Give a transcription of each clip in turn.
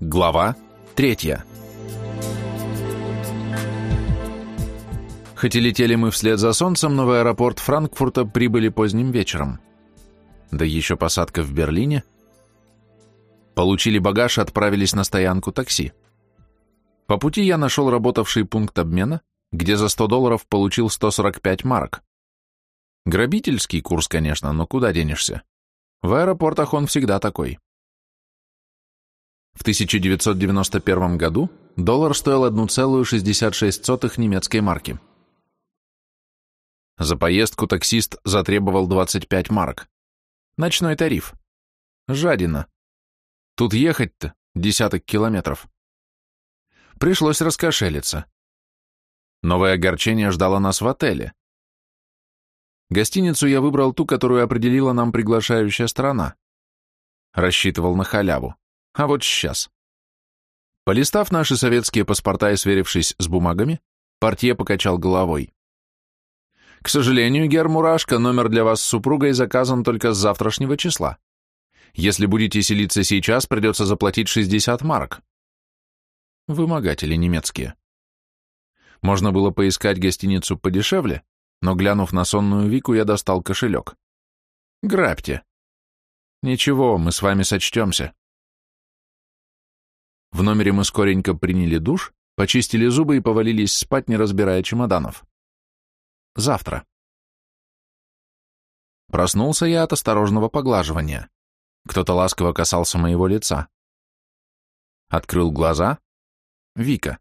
Глава третья. Хоть и летели мы вслед за солнцем, но в аэропорт Франкфурта прибыли поздним вечером. Да еще посадка в Берлине. Получили багаж и отправились на стоянку такси. По пути я нашел работавший пункт обмена, где за 100 долларов получил 145 марок. Грабительский курс, конечно, но куда денешься? В аэропортах он всегда такой. В 1991 году доллар стоил 1,66 немецкой марки. За поездку таксист затребовал 25 марок. Ночной тариф. Жадина. Тут ехать-то десяток километров. Пришлось раскошелиться. Новое огорчение ждало нас в отеле. Гостиницу я выбрал ту, которую определила нам приглашающая страна. Рассчитывал на халяву. А вот сейчас. Полистав наши советские паспорта и сверившись с бумагами, портье покачал головой. К сожалению, Гер Мурашко, номер для вас с супругой заказан только с завтрашнего числа. Если будете селиться сейчас, придется заплатить 60 марок. Вымогатели немецкие. Можно было поискать гостиницу подешевле, но, глянув на сонную Вику, я достал кошелек. Грабьте. Ничего, мы с вами сочтемся. В номере мы скоренько приняли душ, почистили зубы и повалились спать, не разбирая чемоданов. Завтра. Проснулся я от осторожного поглаживания. Кто-то ласково касался моего лица. Открыл глаза. Вика.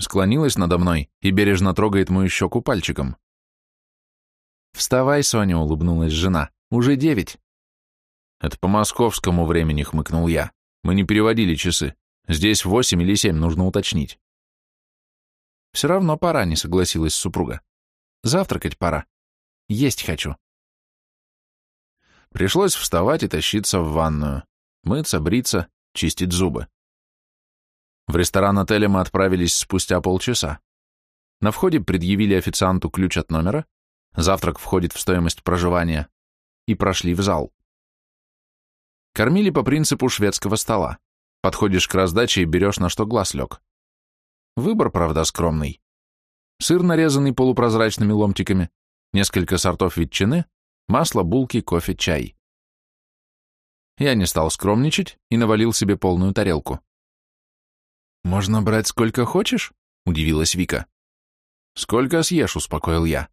Склонилась надо мной и бережно трогает мою щеку пальчиком. «Вставай, Соня», — улыбнулась жена. «Уже девять». «Это по московскому времени», — хмыкнул я. «Мы не переводили часы». Здесь восемь или семь, нужно уточнить. Все равно пора, не согласилась супруга. Завтракать пора. Есть хочу. Пришлось вставать и тащиться в ванную. Мыться, бриться, чистить зубы. В ресторан отеля мы отправились спустя полчаса. На входе предъявили официанту ключ от номера, завтрак входит в стоимость проживания, и прошли в зал. Кормили по принципу шведского стола. Подходишь к раздаче и берешь, на что глаз лег. Выбор, правда, скромный. Сыр, нарезанный полупрозрачными ломтиками, несколько сортов ветчины, масло, булки, кофе, чай. Я не стал скромничать и навалил себе полную тарелку. «Можно брать сколько хочешь?» — удивилась Вика. «Сколько съешь», — успокоил я.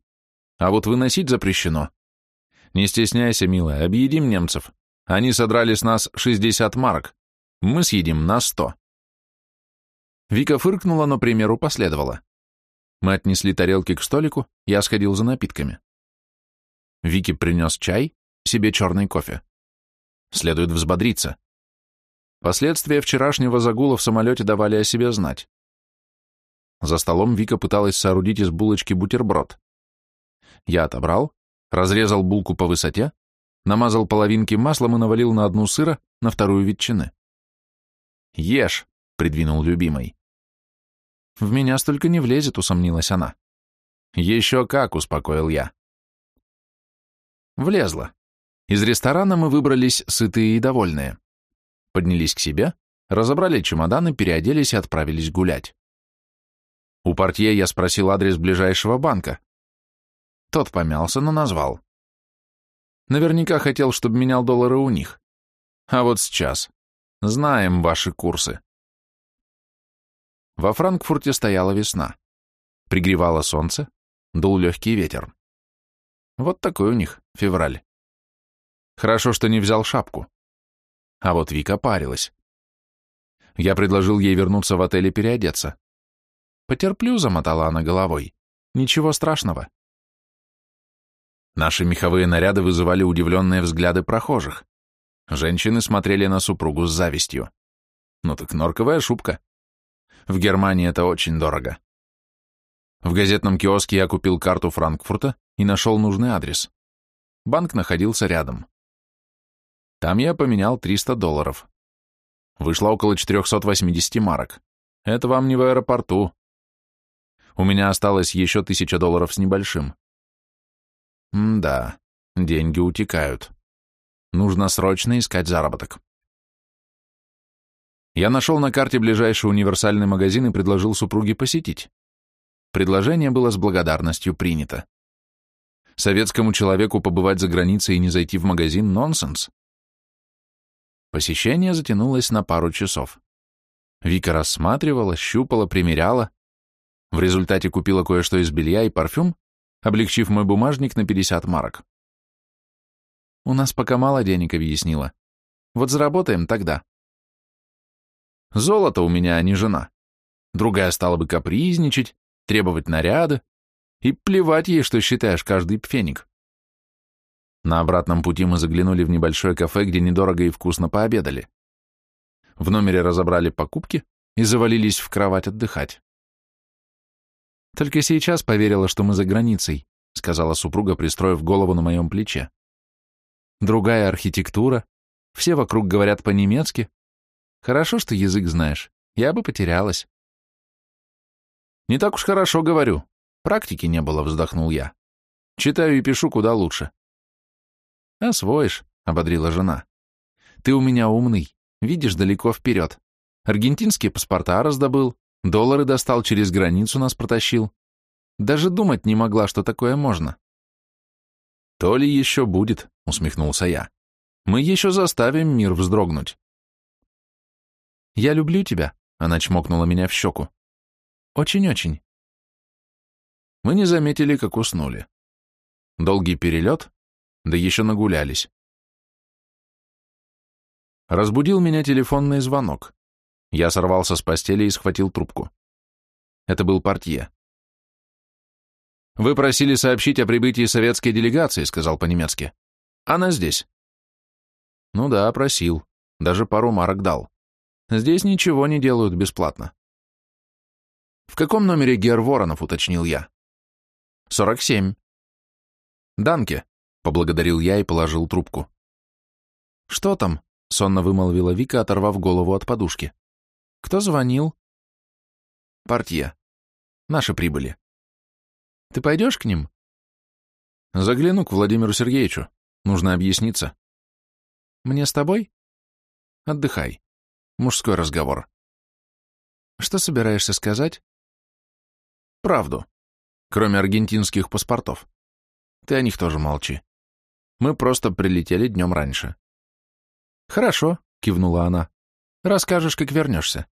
«А вот выносить запрещено. Не стесняйся, милая, объедим немцев. Они содрали с нас 60 марок. Мы съедим на сто. Вика фыркнула, но примеру последовала. Мы отнесли тарелки к столику, я сходил за напитками. Вики принес чай, себе черный кофе. Следует взбодриться. Последствия вчерашнего загула в самолете давали о себе знать. За столом Вика пыталась соорудить из булочки бутерброд. Я отобрал, разрезал булку по высоте, намазал половинки маслом и навалил на одну сыра, на вторую ветчины. «Ешь», — придвинул любимой. «В меня столько не влезет», — усомнилась она. «Еще как», — успокоил я. Влезла. Из ресторана мы выбрались сытые и довольные. Поднялись к себе, разобрали чемоданы, переоделись и отправились гулять. У портье я спросил адрес ближайшего банка. Тот помялся, но назвал. Наверняка хотел, чтобы менял доллары у них. А вот сейчас. Знаем ваши курсы. Во Франкфурте стояла весна. Пригревало солнце, дул легкий ветер. Вот такой у них февраль. Хорошо, что не взял шапку. А вот Вика парилась. Я предложил ей вернуться в отель и переодеться. Потерплю, замотала она головой. Ничего страшного. Наши меховые наряды вызывали удивленные взгляды прохожих. Женщины смотрели на супругу с завистью. Ну так норковая шубка. В Германии это очень дорого. В газетном киоске я купил карту Франкфурта и нашел нужный адрес. Банк находился рядом. Там я поменял 300 долларов. Вышло около 480 марок. Это вам не в аэропорту. У меня осталось еще тысяча долларов с небольшим. М да, деньги утекают. Нужно срочно искать заработок. Я нашел на карте ближайший универсальный магазин и предложил супруге посетить. Предложение было с благодарностью принято. Советскому человеку побывать за границей и не зайти в магазин – нонсенс. Посещение затянулось на пару часов. Вика рассматривала, щупала, примеряла. В результате купила кое-что из белья и парфюм, облегчив мой бумажник на 50 марок. «У нас пока мало денег», — объяснила. «Вот заработаем тогда». Золото у меня, а не жена. Другая стала бы капризничать, требовать наряда, и плевать ей, что считаешь каждый пфеник. На обратном пути мы заглянули в небольшое кафе, где недорого и вкусно пообедали. В номере разобрали покупки и завалились в кровать отдыхать. «Только сейчас поверила, что мы за границей», сказала супруга, пристроив голову на моем плече. «Другая архитектура, все вокруг говорят по-немецки. Хорошо, что язык знаешь, я бы потерялась». «Не так уж хорошо говорю. Практики не было», — вздохнул я. «Читаю и пишу куда лучше». «Освоишь», — ободрила жена. «Ты у меня умный, видишь далеко вперед. Аргентинские паспорта раздобыл, доллары достал, через границу нас протащил. Даже думать не могла, что такое можно». «То ли еще будет», — усмехнулся я. «Мы еще заставим мир вздрогнуть». «Я люблю тебя», — она чмокнула меня в щеку. Очень-очень. Мы не заметили, как уснули. Долгий перелет, да еще нагулялись. Разбудил меня телефонный звонок. Я сорвался с постели и схватил трубку. Это был портье. «Вы просили сообщить о прибытии советской делегации», — сказал по-немецки. «Она здесь». «Ну да, просил. Даже пару марок дал. Здесь ничего не делают бесплатно». «В каком номере Гер Воронов?» — уточнил я. «Сорок семь». «Данке», — поблагодарил я и положил трубку. «Что там?» — сонно вымолвила Вика, оторвав голову от подушки. «Кто звонил?» «Партия. Наши прибыли». «Ты пойдешь к ним?» «Загляну к Владимиру Сергеевичу. Нужно объясниться». «Мне с тобой?» «Отдыхай. Мужской разговор». «Что собираешься сказать?» Правду. Кроме аргентинских паспортов. Ты о них тоже молчи. Мы просто прилетели днем раньше. Хорошо, кивнула она. Расскажешь, как вернешься.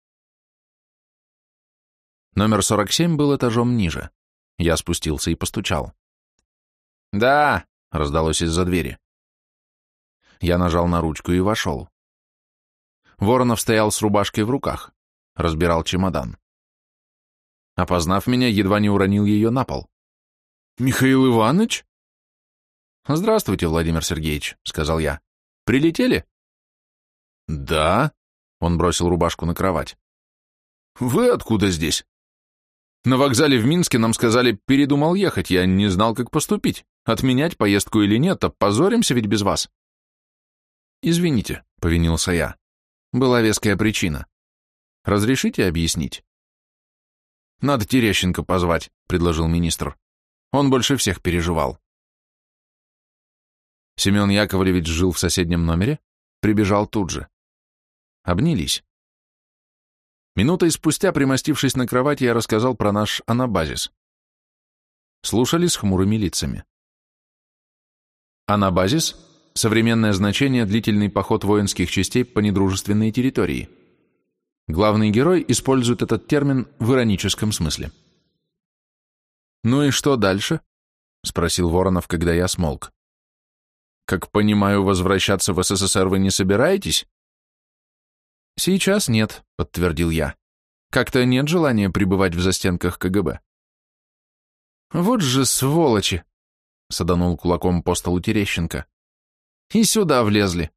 Номер 47 был этажом ниже. Я спустился и постучал. «Да!» — раздалось из-за двери. Я нажал на ручку и вошел. Воронов стоял с рубашкой в руках, разбирал чемодан. Опознав меня, едва не уронил ее на пол. «Михаил Иванович?» «Здравствуйте, Владимир Сергеевич», — сказал я. «Прилетели?» «Да», — он бросил рубашку на кровать. «Вы откуда здесь?» «На вокзале в Минске нам сказали, передумал ехать, я не знал, как поступить, отменять поездку или нет, а позоримся ведь без вас». «Извините», — повинился я. «Была веская причина. Разрешите объяснить?» «Надо Терещенко позвать», — предложил министр. «Он больше всех переживал». Семен Яковлевич жил в соседнем номере, прибежал тут же. Обнялись. Минутой спустя, примостившись на кровати, я рассказал про наш анабазис. Слушали с хмурыми лицами. Анабазис — современное значение длительный поход воинских частей по недружественной территории. Главный герой использует этот термин в ироническом смысле. «Ну и что дальше?» — спросил Воронов, когда я смолк. «Как понимаю, возвращаться в СССР вы не собираетесь?» «Сейчас нет», — подтвердил я. «Как-то нет желания пребывать в застенках КГБ». «Вот же сволочи!» — саданул кулаком по столу Терещенко. «И сюда влезли.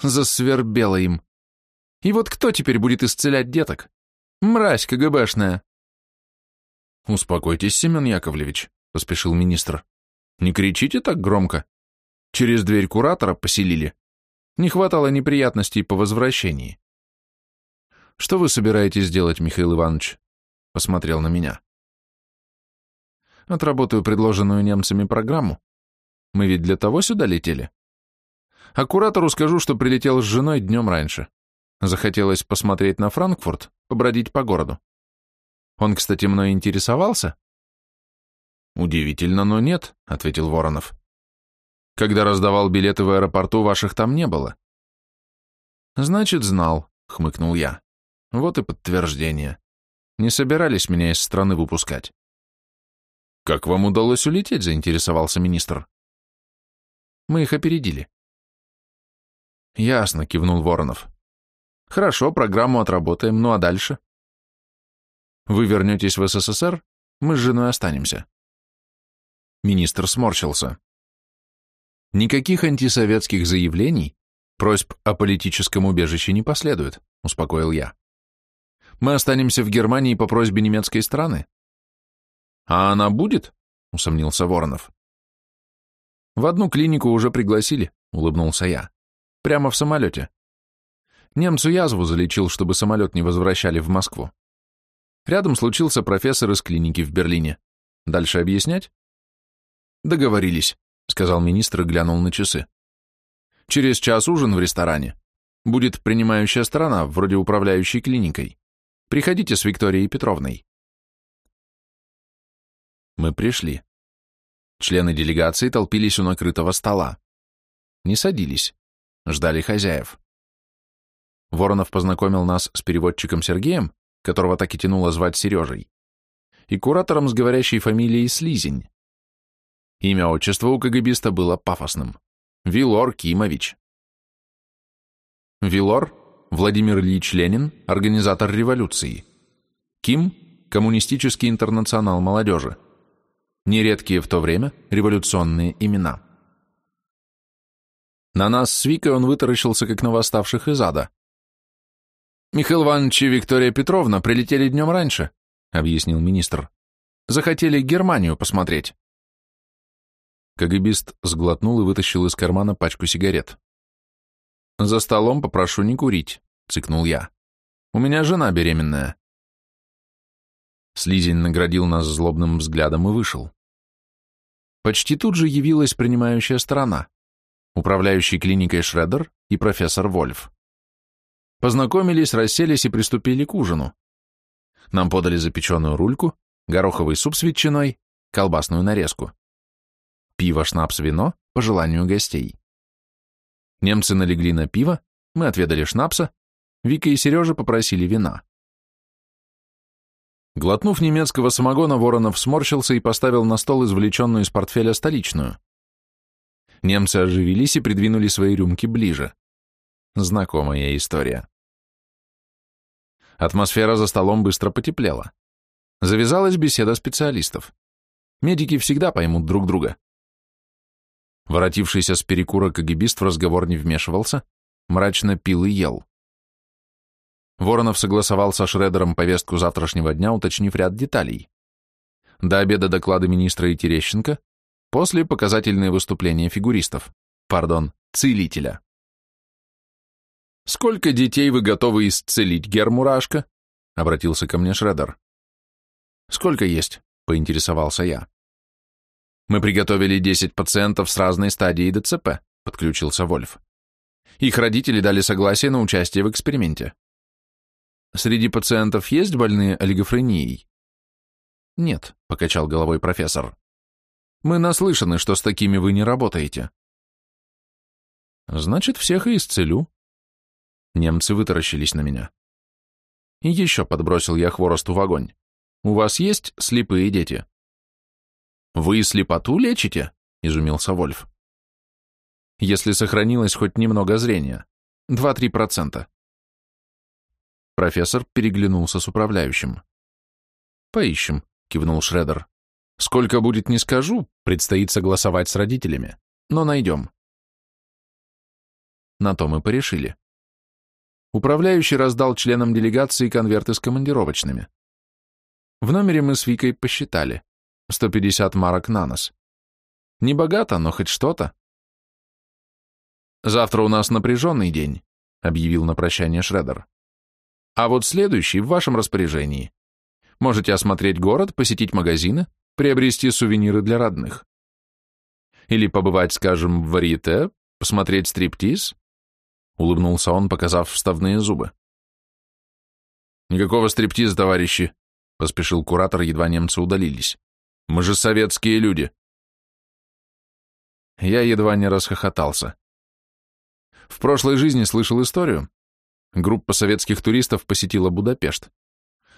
Засвербело им. И вот кто теперь будет исцелять деток? Мразь КГБшная. Успокойтесь, Семен Яковлевич, поспешил министр. Не кричите так громко. Через дверь куратора поселили. Не хватало неприятностей по возвращении. Что вы собираетесь делать, Михаил Иванович? Посмотрел на меня. Отработаю предложенную немцами программу. Мы ведь для того сюда летели. А куратору скажу, что прилетел с женой днем раньше. Захотелось посмотреть на Франкфурт, побродить по городу. Он, кстати, мной интересовался?» «Удивительно, но нет», — ответил Воронов. «Когда раздавал билеты в аэропорту, ваших там не было». «Значит, знал», — хмыкнул я. «Вот и подтверждение. Не собирались меня из страны выпускать». «Как вам удалось улететь?» — заинтересовался министр. «Мы их опередили». «Ясно», — кивнул Воронов. «Хорошо, программу отработаем, ну а дальше?» «Вы вернетесь в СССР, мы с женой останемся». Министр сморщился. «Никаких антисоветских заявлений, просьб о политическом убежище не последует», — успокоил я. «Мы останемся в Германии по просьбе немецкой страны». «А она будет?» — усомнился Воронов. «В одну клинику уже пригласили», — улыбнулся я. «Прямо в самолете. Немцу язву залечил, чтобы самолет не возвращали в Москву. Рядом случился профессор из клиники в Берлине. Дальше объяснять?» «Договорились», — сказал министр и глянул на часы. «Через час ужин в ресторане. Будет принимающая сторона, вроде управляющей клиникой. Приходите с Викторией Петровной». Мы пришли. Члены делегации толпились у накрытого стола. Не садились. Ждали хозяев. Воронов познакомил нас с переводчиком Сергеем, которого так и тянуло звать Сережей, и куратором с говорящей фамилией Слизень. Имя отчества у КГБиста было пафосным. Вилор Кимович. Вилор – Владимир Ильич Ленин, организатор революции. Ким – Коммунистический интернационал молодежи. Нередкие в то время революционные имена. На нас с Викой он вытаращился, как на восставших из ада. «Михаил Иванович и Виктория Петровна прилетели днем раньше», — объяснил министр. «Захотели Германию посмотреть». КГБист сглотнул и вытащил из кармана пачку сигарет. «За столом попрошу не курить», — цыкнул я. «У меня жена беременная». Слизень наградил нас злобным взглядом и вышел. Почти тут же явилась принимающая сторона, управляющий клиникой Шредер и профессор Вольф. Познакомились, расселись и приступили к ужину. Нам подали запеченную рульку, гороховый суп с ветчиной, колбасную нарезку пиво, шнапс, вино по желанию гостей. Немцы налегли на пиво, мы отведали шнапса, Вика и Сережа попросили вина. Глотнув немецкого самогона, Воронов сморщился и поставил на стол извлеченную из портфеля столичную. Немцы оживились и придвинули свои рюмки ближе. Знакомая история. Атмосфера за столом быстро потеплела. Завязалась беседа специалистов. Медики всегда поймут друг друга. Воротившийся с перекура кагибист в разговор не вмешивался, мрачно пил и ел. Воронов согласовал со Шредером повестку завтрашнего дня, уточнив ряд деталей. До обеда доклады министра и Терещенко, после показательные выступления фигуристов, пардон, целителя. «Сколько детей вы готовы исцелить, Гермурашка?» — обратился ко мне Шредер. «Сколько есть?» — поинтересовался я. Мы приготовили 10 пациентов с разной стадией ДЦП, подключился Вольф. Их родители дали согласие на участие в эксперименте. Среди пациентов есть больные олигофренией? Нет, покачал головой профессор. Мы наслышаны, что с такими вы не работаете. Значит, всех и исцелю. Немцы вытаращились на меня. И еще подбросил я хворосту в огонь. У вас есть слепые дети? «Вы слепоту лечите?» — изумился Вольф. «Если сохранилось хоть немного зрения. Два-три процента». Профессор переглянулся с управляющим. «Поищем», — кивнул Шредер. «Сколько будет, не скажу, предстоит согласовать с родителями, но найдем». На то мы порешили. Управляющий раздал членам делегации конверты с командировочными. В номере мы с Викой посчитали. 150 марок на нос. Не богато, но хоть что-то. «Завтра у нас напряженный день», — объявил на прощание Шредер. «А вот следующий в вашем распоряжении. Можете осмотреть город, посетить магазины, приобрести сувениры для родных. Или побывать, скажем, в варьете, посмотреть стриптиз. — улыбнулся он, показав вставные зубы. «Никакого стриптиза, товарищи!» — поспешил куратор, едва немцы удалились. «Мы же советские люди!» Я едва не расхохотался. В прошлой жизни слышал историю. Группа советских туристов посетила Будапешт.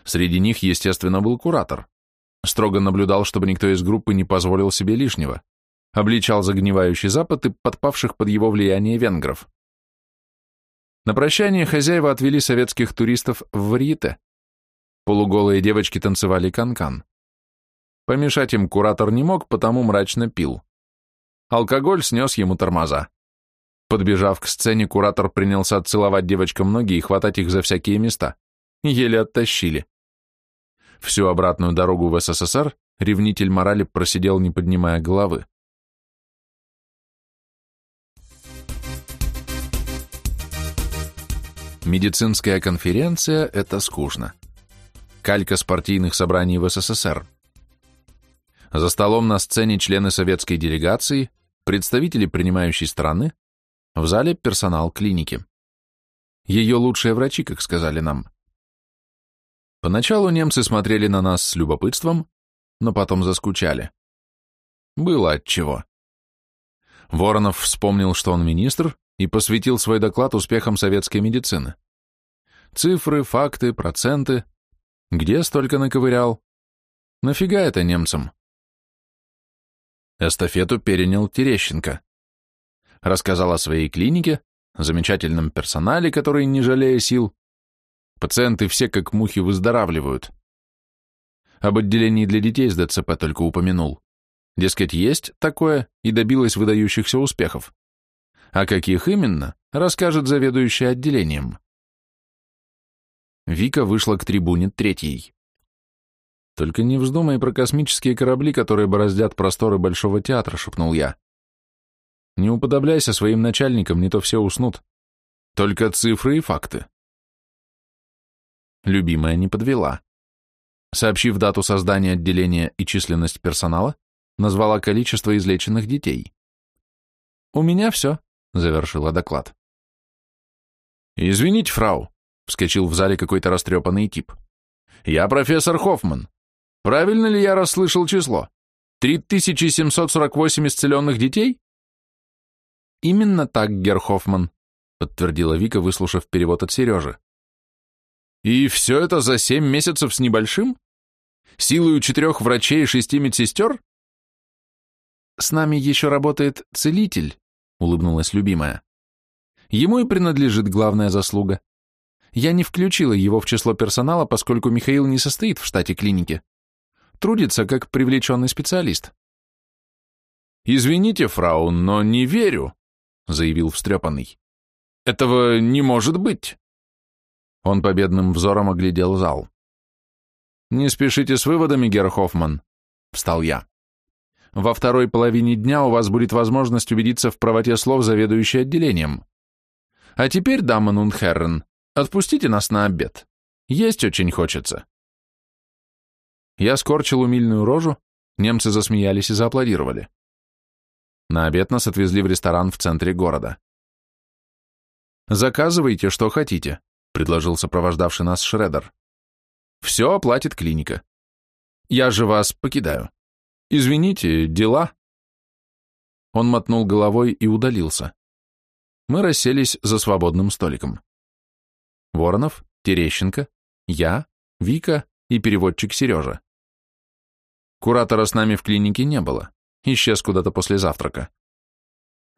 Среди них, естественно, был куратор. Строго наблюдал, чтобы никто из группы не позволил себе лишнего. Обличал загнивающий Запад и подпавших под его влияние венгров. На прощание хозяева отвели советских туристов в варьете. Полуголые девочки танцевали канкан. -кан. Помешать им куратор не мог, потому мрачно пил. Алкоголь снес ему тормоза. Подбежав к сцене, куратор принялся целовать девочкам ноги и хватать их за всякие места. Еле оттащили. Всю обратную дорогу в СССР ревнитель морали просидел, не поднимая головы. Медицинская конференция – это скучно. Калька с партийных собраний в СССР. За столом на сцене члены советской делегации, представители принимающей страны, в зале персонал клиники. Ее лучшие врачи, как сказали нам. Поначалу немцы смотрели на нас с любопытством, но потом заскучали. Было отчего. Воронов вспомнил, что он министр, и посвятил свой доклад успехам советской медицины. Цифры, факты, проценты. Где столько наковырял? Нафига это немцам? Эстафету перенял Терещенко. Рассказал о своей клинике, замечательном персонале, который, не жалея сил, пациенты все как мухи выздоравливают. Об отделении для детей с ДЦП только упомянул. Дескать, есть такое и добилось выдающихся успехов. А каких именно, расскажет заведующий отделением. Вика вышла к трибуне третьей. «Только не вздумай про космические корабли, которые бороздят просторы Большого театра», — шепнул я. «Не уподобляйся своим начальникам, не то все уснут. Только цифры и факты». Любимая не подвела. Сообщив дату создания отделения и численность персонала, назвала количество излеченных детей. «У меня все», — завершила доклад. «Извините, фрау», — вскочил в зале какой-то растрепанный тип. «Я профессор Хоффман. Правильно ли я расслышал число? 3748 исцеленных детей?» «Именно так, Герр Хоффман», — подтвердила Вика, выслушав перевод от Сережи. «И все это за семь месяцев с небольшим? Силою четырех врачей и шести медсестер?» «С нами еще работает целитель», — улыбнулась любимая. «Ему и принадлежит главная заслуга. Я не включила его в число персонала, поскольку Михаил не состоит в штате клиники. Трудится как привлеченный специалист». «Извините, фрау, но не верю», — заявил встрепанный. «Этого не может быть». Он победным взором оглядел зал. «Не спешите с выводами, Герр Хоффман», — встал я. Во второй половине дня у вас будет возможность убедиться в правоте слов заведующей отделением. А теперь, дамы Нунхеррен, отпустите нас на обед. Есть очень хочется. Я скорчил умильную рожу, немцы засмеялись и зааплодировали. На обед нас отвезли в ресторан в центре города. «Заказывайте, что хотите», — предложил сопровождавший нас Шредер. «Все оплатит клиника. Я же вас покидаю». «Извините, дела?» Он мотнул головой и удалился. Мы расселись за свободным столиком. Воронов, Терещенко, я, Вика и переводчик Сережа. Куратора с нами в клинике не было, исчез куда-то после завтрака.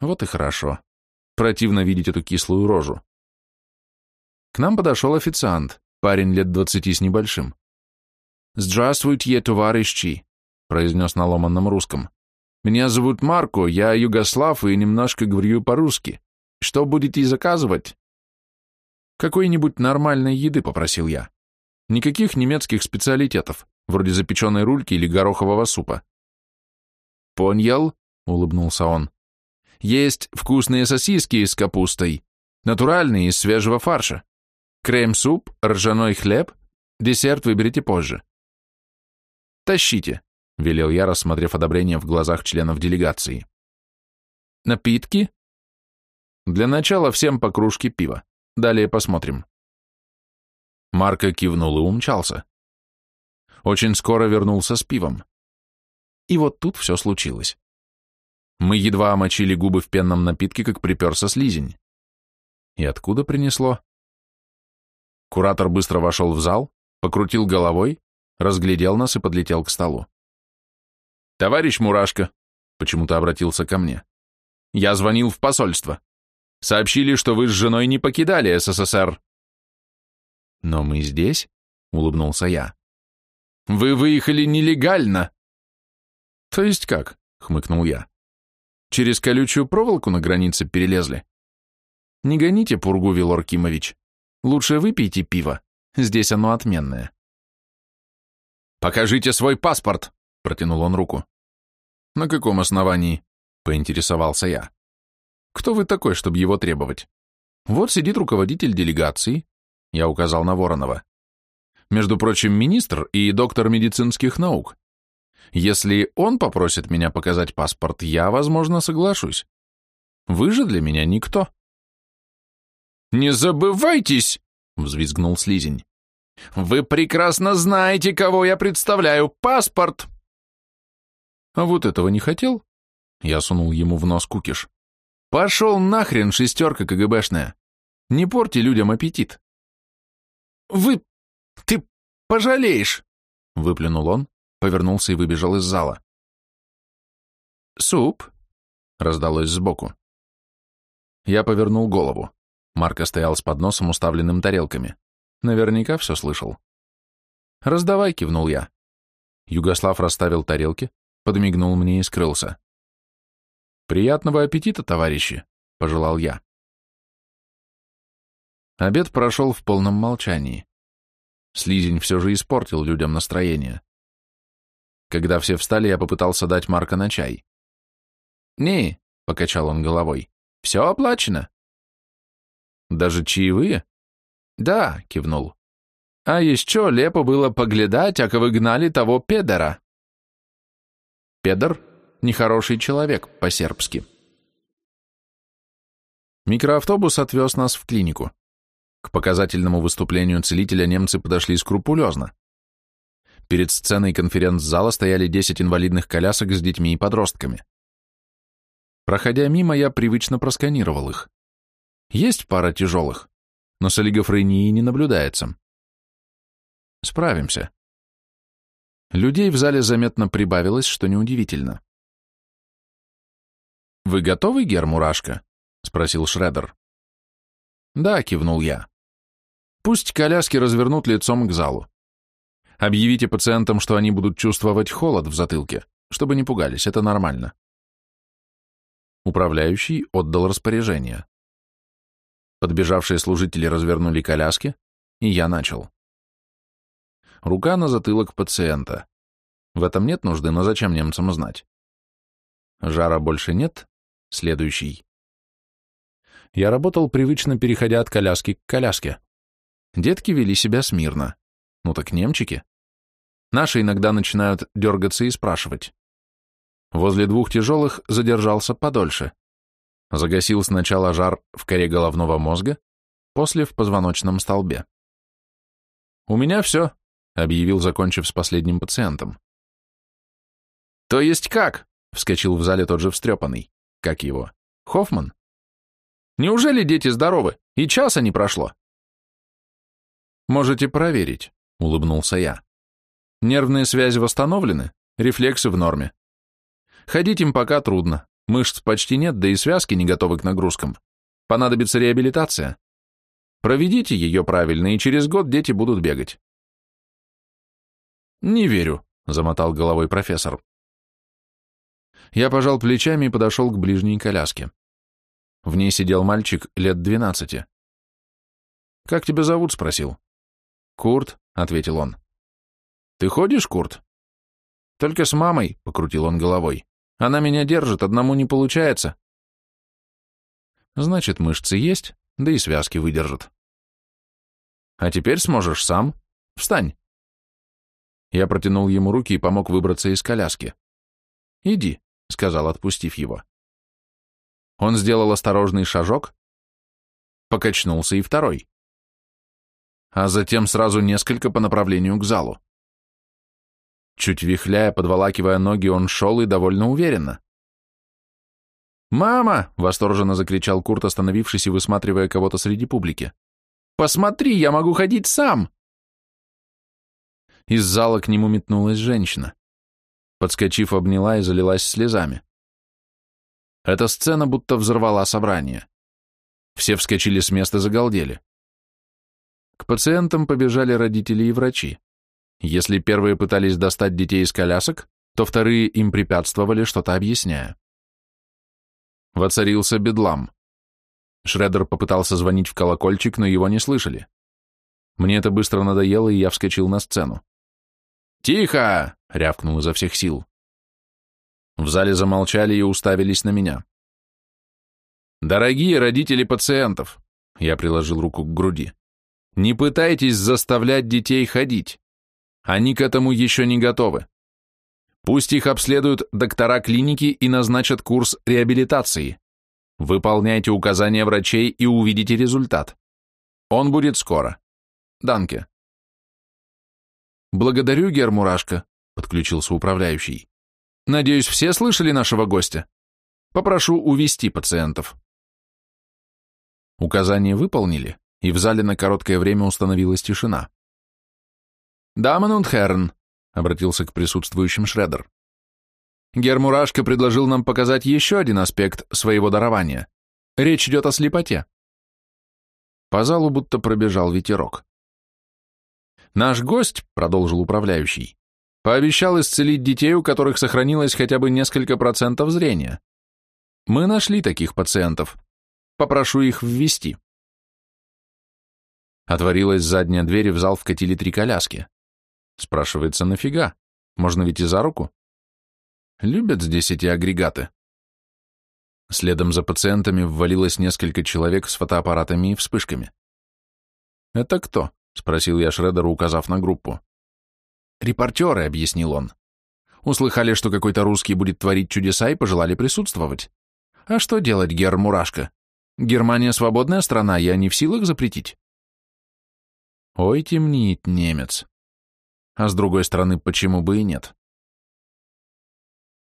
Вот и хорошо. Противно видеть эту кислую рожу. К нам подошел официант, парень лет двадцати с небольшим. «Здравствуйте, товарищи!» произнес на ломанном русском. «Меня зовут Марко, я югослав и немножко говорю по-русски. Что будете заказывать?» «Какой-нибудь нормальной еды», — попросил я. «Никаких немецких специалитетов, вроде запеченной рульки или горохового супа». «Понял», — улыбнулся он. «Есть вкусные сосиски с капустой, натуральные из свежего фарша. Крем-суп, ржаной хлеб, десерт выберите позже». «Тащите», — велел я, рассмотрев одобрение в глазах членов делегации. «Напитки?» Для начала всем по кружке пива. Далее посмотрим. Марко кивнул и умчался. Очень скоро вернулся с пивом. И вот тут все случилось. Мы едва омочили губы в пенном напитке, как приперся слизень. И откуда принесло? Куратор быстро вошел в зал, покрутил головой, разглядел нас и подлетел к столу. «Товарищ Мурашко», — почему-то обратился ко мне, — «я звонил в посольство. Сообщили, что вы с женой не покидали СССР». «Но мы здесь?» — улыбнулся я. «Вы выехали нелегально!» «То есть как?» — хмыкнул я. «Через колючую проволоку на границе перелезли?» «Не гоните пургу, Вилор Кимович. Лучше выпейте пиво. Здесь оно отменное». «Покажите свой паспорт!» — протянул он руку. «На каком основании?» — поинтересовался я. «Кто вы такой, чтобы его требовать? Вот сидит руководитель делегации, я указал на Воронова. Между прочим, министр и доктор медицинских наук. Если он попросит меня показать паспорт, я, возможно, соглашусь. Вы же для меня никто. «Не забывайтесь!» — взвизгнул слизень. «Вы прекрасно знаете, кого я представляю! Паспорт!» «А вот этого не хотел?» Я сунул ему в нос кукиш. «Пошел нахрен, шестерка КГБшная! Не порти людям аппетит!» «Вы... пожалеешь!» — выплюнул он, повернулся и выбежал из зала. «Суп?» — раздалось сбоку. Я повернул голову. Марко стоял с подносом, уставленным тарелками. Наверняка все слышал. «Раздавай», — кивнул я. Югослав расставил тарелки, подмигнул мне и скрылся. «Приятного аппетита, товарищи!» — пожелал я. Обед прошел в полном молчании. Слизень все же испортил людям настроение. Когда все встали, я попытался дать Марка на чай. «Не», — покачал он головой, — «все оплачено». «Даже чаевые?» «Да», — кивнул. «А еще лепо было поглядать, как вы гнали того педера». «Педер — нехороший человек, по-сербски». Микроавтобус отвез нас в клинику. К показательному выступлению целителя немцы подошли скрупулезно. Перед сценой конференц-зала стояли 10 инвалидных колясок с детьми и подростками. Проходя мимо, я привычно просканировал их. Есть пара тяжелых, но с олигофренией не наблюдается. Справимся. Людей в зале заметно прибавилось, что неудивительно. «Вы готовы, Гер Мурашко?» — спросил Шредер. «Да», — кивнул я. Пусть коляски развернут лицом к залу. Объявите пациентам, что они будут чувствовать холод в затылке, чтобы не пугались, это нормально. Управляющий отдал распоряжение. Подбежавшие служители развернули коляски, и я начал. Рука на затылок пациента. В этом нет нужды, но зачем немцам знать? Жара больше нет? Следующий. Я работал, привычно переходя от коляски к коляске. Детки вели себя смирно. Ну так немчики. Наши иногда начинают дергаться и спрашивать. Возле двух тяжелых задержался подольше. Загасил сначала жар в коре головного мозга, после в позвоночном столбе. «У меня все», — объявил, закончив с последним пациентом. «То есть как?» — вскочил в зале тот же встрепанный. «Как его? Хоффман?» «Неужели дети здоровы? И часа не прошло?» «Можете проверить», — улыбнулся я. «Нервные связи восстановлены, рефлексы в норме. Ходить им пока трудно, мышц почти нет, да и связки не готовы к нагрузкам. Понадобится реабилитация. Проведите ее правильно, и через год дети будут бегать». «Не верю», — замотал головой профессор. Я пожал плечами и подошел к ближней коляске. В ней сидел мальчик лет двенадцати. «Как тебя зовут?» — спросил. «Курт», — ответил он. «Ты ходишь, Курт?» «Только с мамой», — покрутил он головой. «Она меня держит, одному не получается». «Значит, мышцы есть, да и связки выдержат». «А теперь сможешь сам. Встань». Я протянул ему руки и помог выбраться из коляски. «Иди», — сказал, отпустив его. Он сделал осторожный шажок, покачнулся и второй. А затем сразу несколько по направлению к залу. Чуть вихляя, подволакивая ноги, он шел и довольно уверенно. «Мама!» — восторженно закричал Курт, остановившись и высматривая кого-то среди публики. «Посмотри, я могу ходить сам!» Из зала к нему метнулась женщина. Подскочив, обняла и залилась слезами. Эта сцена будто взорвала собрание. Все вскочили с места и загалдели. К пациентам побежали родители и врачи. Если первые пытались достать детей из колясок, то вторые им препятствовали, что-то объясняя. Воцарился бедлам. Шредер попытался звонить в колокольчик, но его не слышали. Мне это быстро надоело, и я вскочил на сцену. «Тихо!» — рявкнул изо всех сил. В зале замолчали и уставились на меня. «Дорогие родители пациентов!» — я приложил руку к груди. «Не пытайтесь заставлять детей ходить. Они к этому еще не готовы. Пусть их обследуют доктора клиники и назначат курс реабилитации. Выполняйте указания врачей и увидите результат. Он будет скоро. Данке. Благодарю, Гермурашка, подключился управляющий. Надеюсь, все слышали нашего гостя. Попрошу увести пациентов. Указания выполнили, и в зале на короткое время установилась тишина. «Дамен und Herren», — обратился к присутствующим Шредер. Гермурашка предложил нам показать еще один аспект своего дарования. Речь идет о слепоте. По залу будто пробежал ветерок. Наш гость, продолжил управляющий, пообещал исцелить детей, у которых сохранилось хотя бы несколько процентов зрения. Мы нашли таких пациентов. Попрошу их ввести. Отворилась задняя дверь, и в зал вкатили три коляски. Спрашивается, нафига? Можно ведь и за руку. Любят здесь эти агрегаты. Следом за пациентами ввалилось несколько человек с фотоаппаратами и вспышками. «Это кто?» — спросил я Шредера, указав на группу. «Репортеры», — объяснил он. «Услыхали, что какой-то русский будет творить чудеса и пожелали присутствовать. А что делать, Гер Мурашка? Германия свободная страна, я не в силах запретить». Ой, темнит немец. А с другой стороны, почему бы и нет?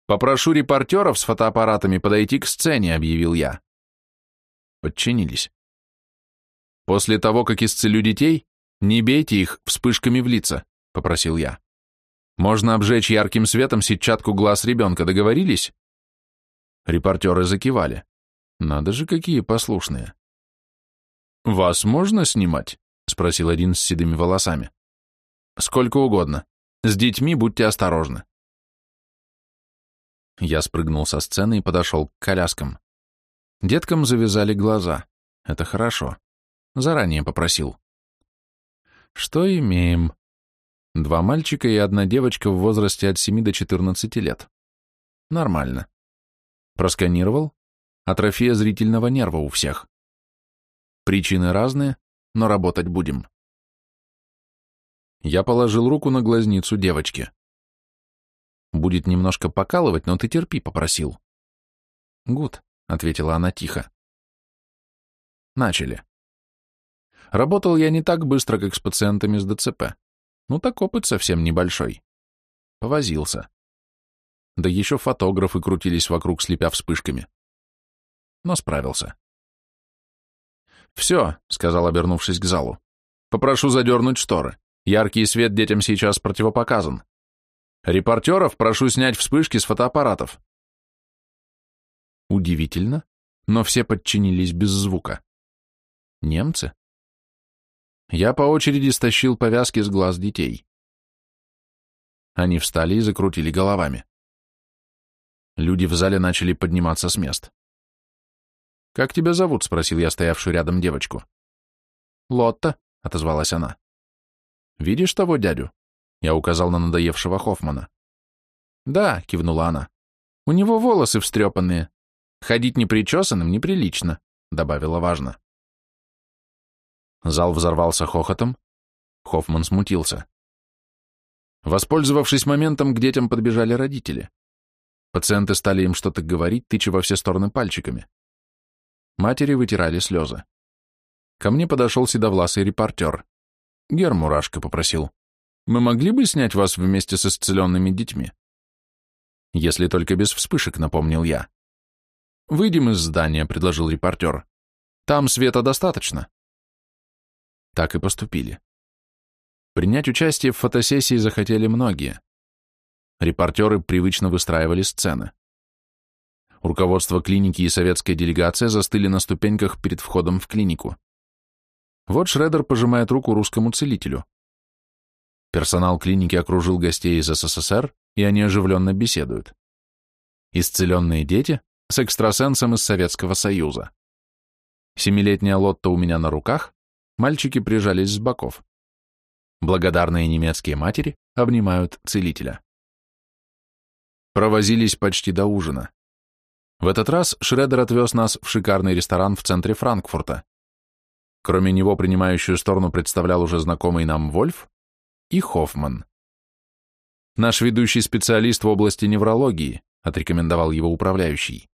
«Попрошу репортеров с фотоаппаратами подойти к сцене», — объявил я. Подчинились. «После того, как исцелю детей, не бейте их вспышками в лица», — попросил я. «Можно обжечь ярким светом сетчатку глаз ребенка, договорились?» Репортеры закивали. «Надо же, какие послушные». «Вас можно снимать?» — спросил один с седыми волосами. Сколько угодно. С детьми будьте осторожны. Я спрыгнул со сцены и подошел к коляскам. Деткам завязали глаза. Это хорошо. Заранее попросил. Что имеем? Два мальчика и одна девочка в возрасте от 7 до 14 лет. Нормально. Просканировал. Атрофия зрительного нерва у всех. Причины разные, но работать будем. Я положил руку на глазницу девочки. «Будет немножко покалывать, но ты терпи», — попросил. «Гуд», — ответила она тихо. Начали. Работал я не так быстро, как с пациентами с ДЦП. Ну так опыт совсем небольшой. Повозился. Да еще фотографы крутились вокруг, слепя вспышками. Но справился. «Все», — сказал, обернувшись к залу. «Попрошу задернуть шторы. Яркий свет детям сейчас противопоказан. Репортеров прошу снять вспышки с фотоаппаратов. Удивительно, но все подчинились без звука. Немцы? Я по очереди стащил повязки с глаз детей. Они встали и закрутили головами. Люди в зале начали подниматься с мест. «Как тебя зовут?» — спросил я стоявшую рядом девочку. «Лотта», — отозвалась она. Видишь того дядю?» Я указал на надоевшего Хоффмана. «Да», — кивнула она. «У него волосы встрепанные. Ходить непричесанным неприлично», — добавила важно. Зал взорвался хохотом. Хоффман смутился. Воспользовавшись моментом, к детям подбежали родители. Пациенты стали им что-то говорить, тыча во все стороны пальчиками. Матери вытирали слезы. Ко мне подошел седовласый репортер. Гер Мурашко попросил. «Мы могли бы снять вас вместе с исцеленными детьми?» «Если только без вспышек», — напомнил я. «Выйдем из здания», — предложил репортер. «Там света достаточно». Так и поступили. Принять участие в фотосессии захотели многие. Репортеры привычно выстраивали сцены. Руководство клиники и советская делегация застыли на ступеньках перед входом в клинику. Вот Шредер пожимает руку русскому целителю. Персонал клиники окружил гостей из СССР, и они оживленно беседуют. Исцеленные дети с экстрасенсом из Советского Союза. Семилетняя Лотта у меня на руках, мальчики прижались с боков. Благодарные немецкие матери обнимают целителя. Провозились почти до ужина. В этот раз Шредер отвез нас в шикарный ресторан в центре Франкфурта. Кроме него принимающую сторону представлял уже знакомый нам Вольф и Хоффман. Наш ведущий специалист в области неврологии, отрекомендовал его управляющий.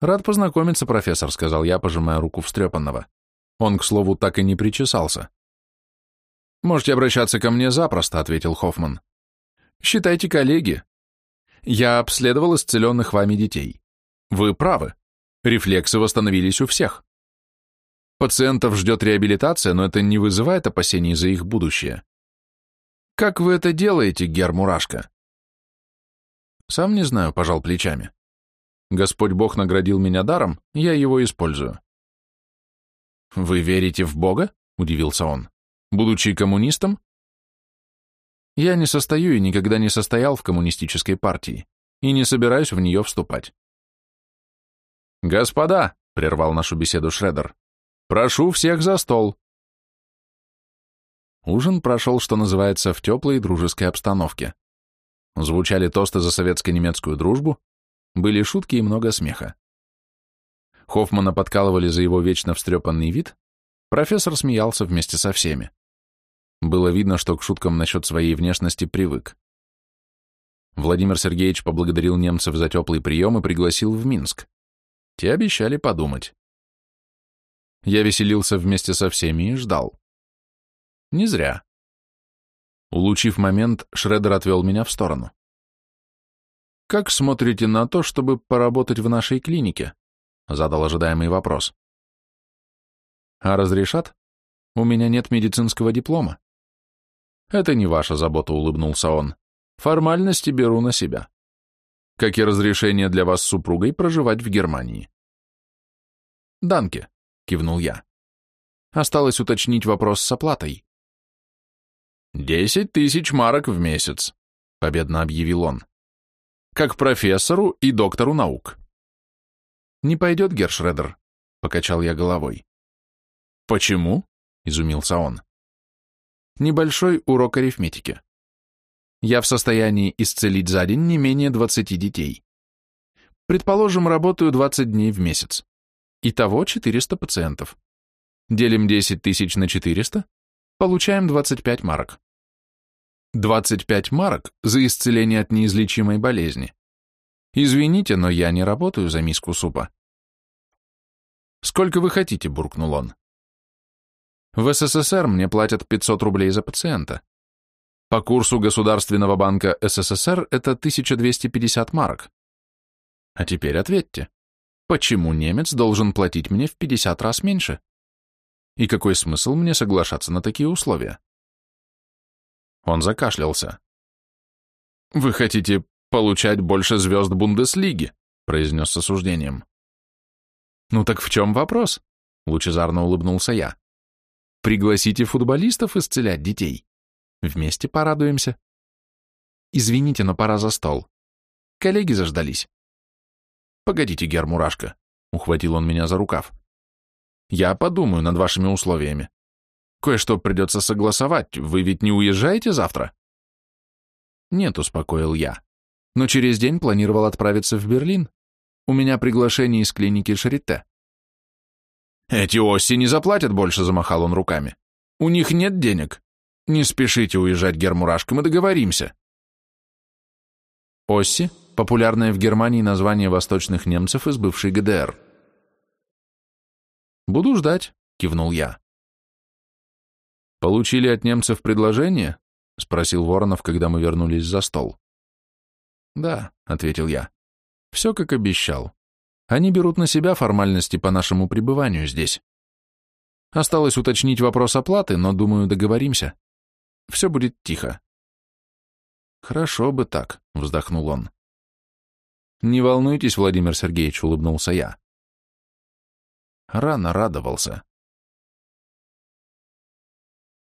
«Рад познакомиться, профессор», — сказал я, пожимая руку встрепанного. Он, к слову, так и не причесался. «Можете обращаться ко мне запросто», — ответил Хоффман. «Считайте коллеги. Я обследовал исцеленных вами детей. Вы правы. Рефлексы восстановились у всех. Пациентов ждет реабилитация, но это не вызывает опасений за их будущее. Как вы это делаете, Гер Мурашко? Сам не знаю, пожал плечами. Господь Бог наградил меня даром, я его использую. Вы верите в Бога? Удивился он. Будучи коммунистом? Я не состою и никогда не состоял в коммунистической партии, и не собираюсь в нее вступать. «Господа», — прервал нашу беседу Шредер, — «прошу всех за стол». Ужин прошел, что называется, в теплой и дружеской обстановке. Звучали тосты за советско-немецкую дружбу, были шутки и много смеха. Хоффмана подкалывали за его вечно встрепанный вид, профессор смеялся вместе со всеми. Было видно, что к шуткам насчет своей внешности привык. Владимир Сергеевич поблагодарил немцев за теплый прием и пригласил в Минск. Те обещали подумать. Я веселился вместе со всеми и ждал. Не зря. Улучив момент, Шредер отвел меня в сторону. «Как смотрите на то, чтобы поработать в нашей клинике?» Задал ожидаемый вопрос. «А разрешат? У меня нет медицинского диплома». «Это не ваша забота», — улыбнулся он. «Формальности беру на себя. Как и разрешение для вас с супругой проживать в Германии». «Данке», — кивнул я. Осталось уточнить вопрос с оплатой. «Десять тысяч марок в месяц», — победно объявил он. «Как профессору и доктору наук». «Не пойдет, Гершредер», — покачал я головой. «Почему?» — изумился он. Небольшой урок арифметики. Я в состоянии исцелить за день не менее 20 детей. Предположим, работаю 20 дней в месяц. Итого 400 пациентов. Делим 10 тысяч на 400, получаем 25 марок. 25 марок за исцеление от неизлечимой болезни. Извините, но я не работаю за миску супа. «Сколько вы хотите?» – буркнул он. В СССР мне платят 500 рублей за пациента. По курсу Государственного банка СССР это 1250 марок. А теперь ответьте, почему немец должен платить мне в 50 раз меньше? И какой смысл мне соглашаться на такие условия? Он закашлялся. «Вы хотите получать больше звезд Бундеслиги?» произнес с осуждением. «Ну так в чем вопрос?» лучезарно улыбнулся я. Пригласите футболистов исцелять детей. Вместе порадуемся. Извините, но пора за стол. Коллеги заждались. Погодите, Гермурашка, ухватил он меня за рукав. Я подумаю над вашими условиями. Кое-что придется согласовать, вы ведь не уезжаете завтра? Нет, успокоил я. Но через день планировал отправиться в Берлин. У меня приглашение из клиники Шарите. «Эти оси не заплатят больше», — замахал он руками. «У них нет денег. Не спешите уезжать, Гермурашка, мы договоримся». Осси — популярное в Германии название восточных немцев из бывшей ГДР. Буду ждать, кивнул я. Получили от немцев предложение? Спросил Воронов, когда мы вернулись за стол. Да, ответил я. Все как обещал. Они берут на себя формальности по нашему пребыванию здесь. Осталось уточнить вопрос оплаты, но, думаю, договоримся. Все будет тихо. Хорошо бы так, вздохнул он. Не волнуйтесь, Владимир Сергеевич, улыбнулся я. Рано радовался.